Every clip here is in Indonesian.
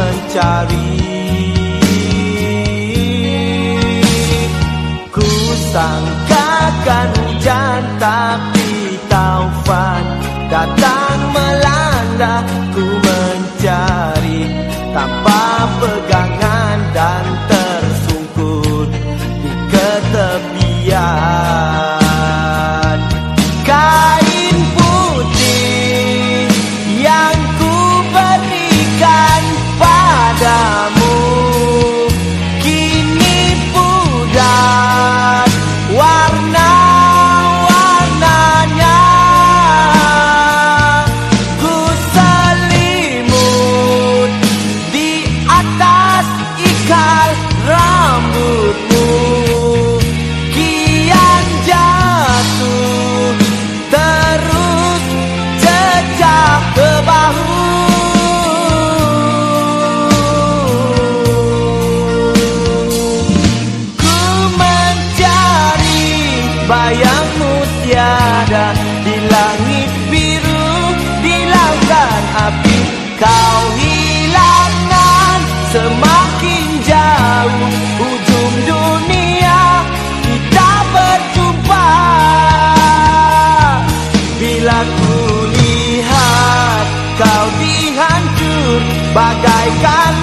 mencari. Ku sangkakan hujan tapi taufan Datang melanda. Ku bayangmu tiada di langit biru di lautan api. Kau hilangkan semakin jauh ujung dunia. Kita berjumpa. Bila ku lihat kau dihancur bagaikan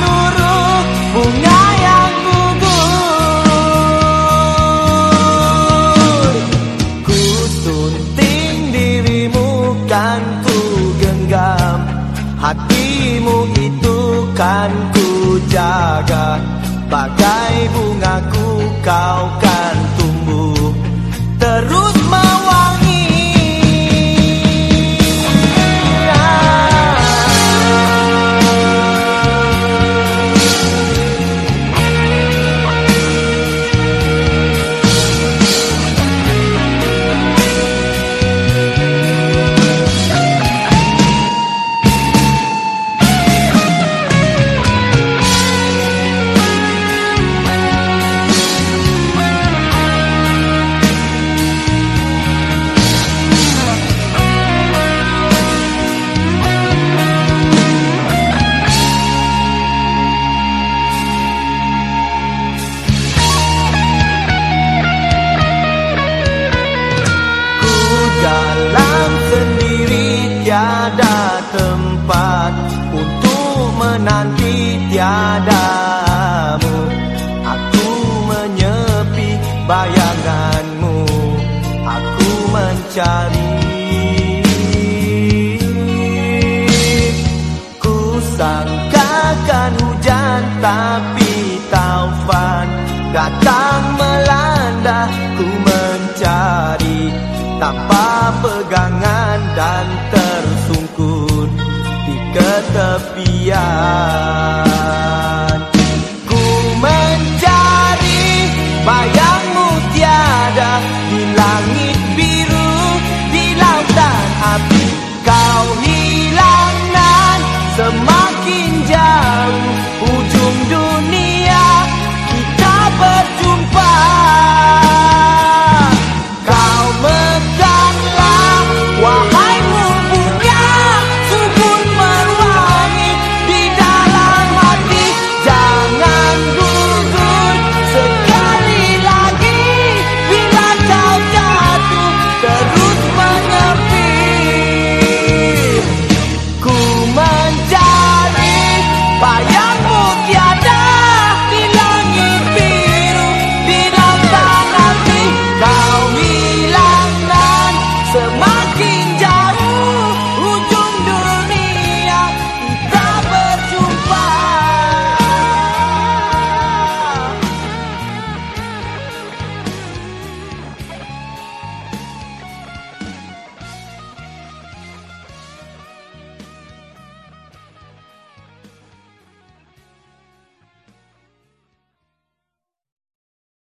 bayanganmu Aku mencari. Ku sangkakan hujan tapi taufan Datang melanda. Ku mencari Tanpa pegangan dan tersungkur di ketepian